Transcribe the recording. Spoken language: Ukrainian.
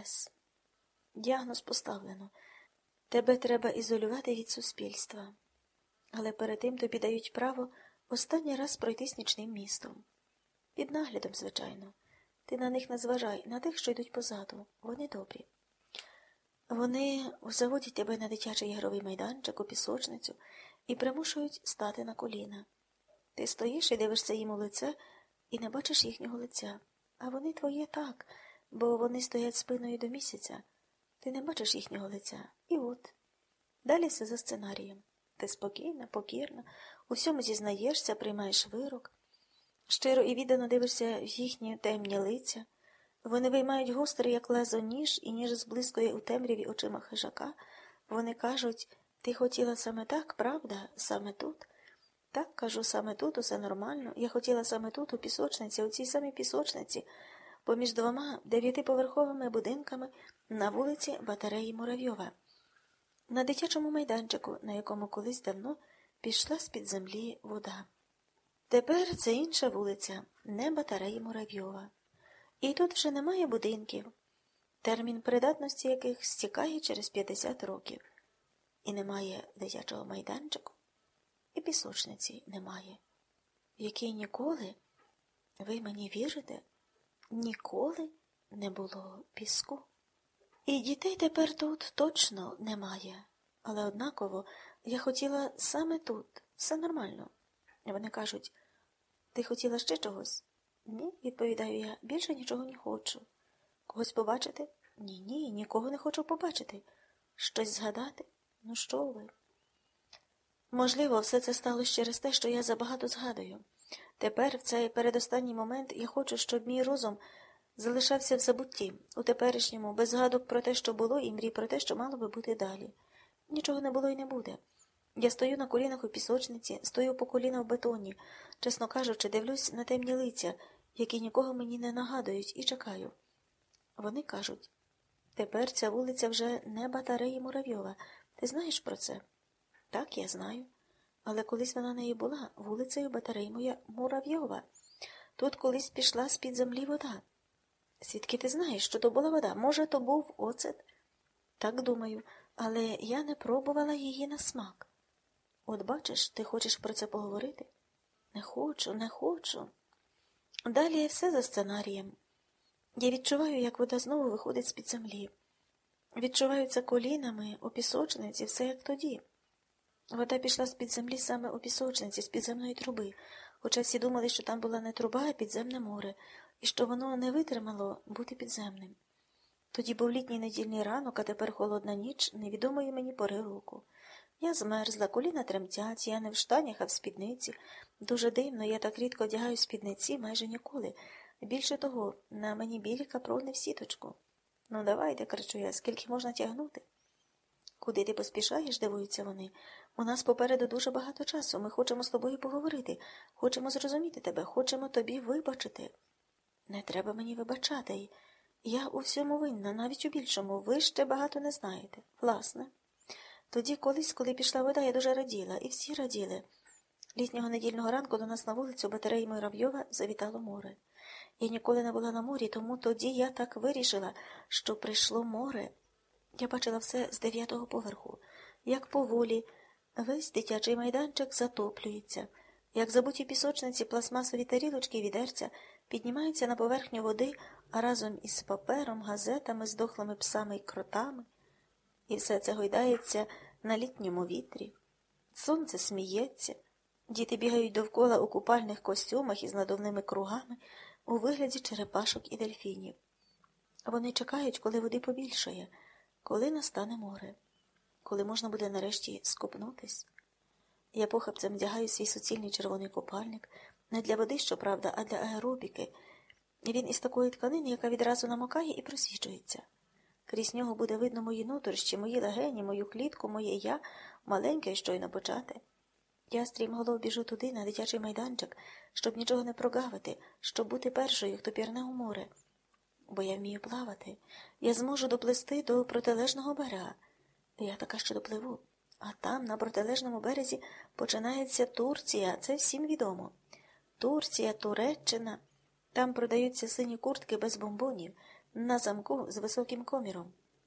МВС. Діагноз поставлено. Тебе треба ізолювати від суспільства. Але перед тим тобі дають право останній раз пройтись нічним містом. Під наглядом, звичайно. Ти на них не зважай, на тих, що йдуть позаду. Вони добрі. Вони заводять тебе на дитячий ігровий майданчик у пісочницю і примушують стати на коліна. Ти стоїш і дивишся їм у лице і не бачиш їхнього лиця. А вони твоє так, бо вони стоять спиною до місяця. Ти не бачиш їхнього лиця. І от. Далі все за сценарієм. Ти спокійна, покірна, у всьому зізнаєшся, приймаєш вирок, щиро і віддано дивишся в їхні темні лиця. Вони виймають гострий, як лезо ніж, і ніж зблискує у темряві очима хижака. Вони кажуть ти хотіла саме так, правда, саме тут? Так, кажу, саме тут усе нормально. Я хотіла саме тут, у пісочниці, у цій самій пісочниці, поміж двома дев'ятиповерховими будинками на вулиці Батареї Муравйова, на дитячому майданчику, на якому колись давно пішла з-під землі вода. Тепер це інша вулиця, не батареї Муравйова. І тут вже немає будинків, термін придатності яких стікає через 50 років. І немає дитячого майданчику, і пісочниці немає, в якій ніколи, ви мені вірите, ніколи не було піску. І дітей тепер тут точно немає, але однаково я хотіла саме тут, все нормально. Вони кажуть, ти хотіла ще чогось? Ні, відповідаю я, більше нічого не хочу. Когось побачити? Ні, ні, нікого не хочу побачити. Щось згадати? Ну, що ви? Можливо, все це сталося через те, що я забагато згадую. Тепер, в цей передостанній момент, я хочу, щоб мій розум залишався в забутті, у теперішньому, без згадок про те, що було, і мрій про те, що мало би бути далі. Нічого не було і не буде. Я стою на колінах у пісочниці, стою по коліна в бетоні, чесно кажучи, дивлюсь на темні лиця, які нікого мені не нагадують, і чекаю. Вони кажуть тепер ця вулиця вже не батареї Муравйова. Ти знаєш про це? Так, я знаю. Але колись вона нею була вулицею батареї моя Муравйова. Тут колись пішла з-під землі вода. Звідки ти знаєш, що то була вода? Може, то був оцет? Так думаю, але я не пробувала її на смак. От бачиш, ти хочеш про це поговорити? Не хочу, не хочу. Далі все за сценарієм. Я відчуваю, як вода знову виходить з-під землі. Відчуваю це колінами у пісочниці, все як тоді. Вода пішла з-під землі саме у пісочниці, з підземної труби, хоча всі думали, що там була не труба, а підземне море, і що воно не витримало бути підземним. Тоді був літній недільний ранок, а тепер холодна ніч невідомої мені пори року. Я змерзла, коліна тремтять, я не в штанях, а в спідниці. Дуже дивно, я так рідко одягаю спідниці майже ніколи. Більше того, на мені білі капрони в сіточку. Ну, давайте, кричу я, скільки можна тягнути? Куди ти поспішаєш, дивуються вони. У нас попереду дуже багато часу. Ми хочемо з тобою поговорити, хочемо зрозуміти тебе, хочемо тобі вибачити. Не треба мені вибачати. Я у всьому винна, навіть у більшому, ви ще багато не знаєте. Власне. Тоді колись, коли пішла вода, я дуже раділа, і всі раділи. Літнього недільного ранку до нас на вулицю батареї Муравйова завітало море. Я ніколи не була на морі, тому тоді я так вирішила, що прийшло море. Я бачила все з дев'ятого поверху, як поволі, весь дитячий майданчик затоплюється, як забуті пісочниці пластмасові тарілочки і відерця піднімаються на поверхню води, а разом із папером, газетами, здохлими псами і кротами. І все це гойдається на літньому вітрі. Сонце сміється, діти бігають довкола у купальних костюмах із надувними кругами у вигляді черепашок і дельфінів. Вони чекають, коли води побільшає, коли настане море, коли можна буде нарешті скупнутись. Я похапцем вдягаю свій суцільний червоний купальник, не для води, щоправда, а для аеробіки. Він із такої тканини, яка відразу намокає і просвічується. Крізь нього буде видно мої нутрощі, мої легені, мою клітку, моє я, маленьке і щойно почати. Я стрімголов біжу туди, на дитячий майданчик, щоб нічого не прогавити, щоб бути першою, хто пірне у море. Бо я вмію плавати, я зможу доплисти до протилежного берега. Я така, що допливу. А там, на протилежному березі, починається Турція, це всім відомо. Турція, Туреччина. Там продаються сині куртки без бомбонів, на замку з високим коміром.